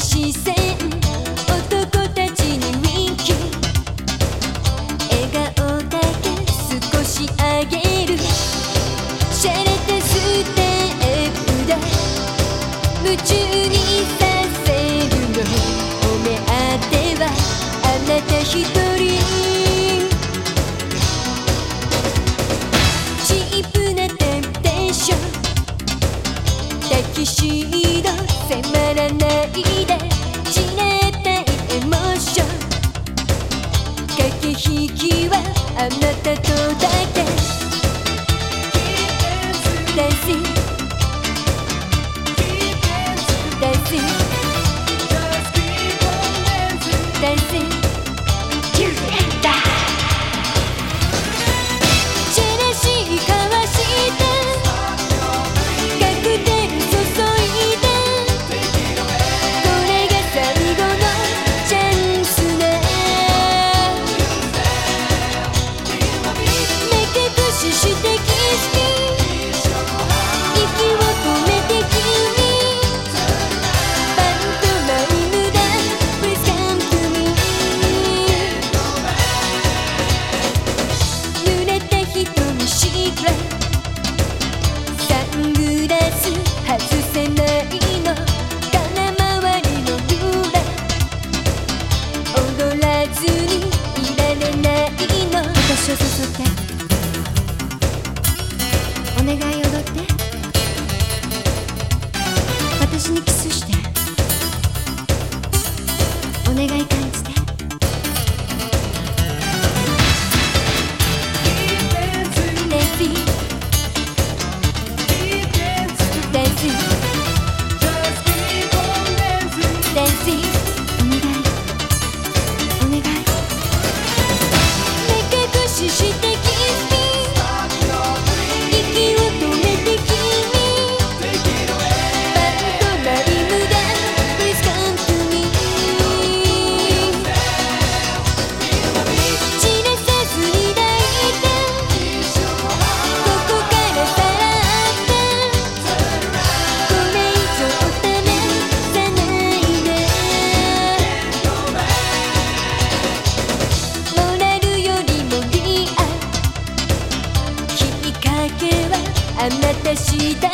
視線男たちに人気。笑顔だけ少しあげる。洒落たステップで夢中にさせるの。お目当てはあなた一人。シード迫らないでじれたいエモーション駆け引きはあなたとだけ誘ってお願い踊って。私にキスして。お願い感して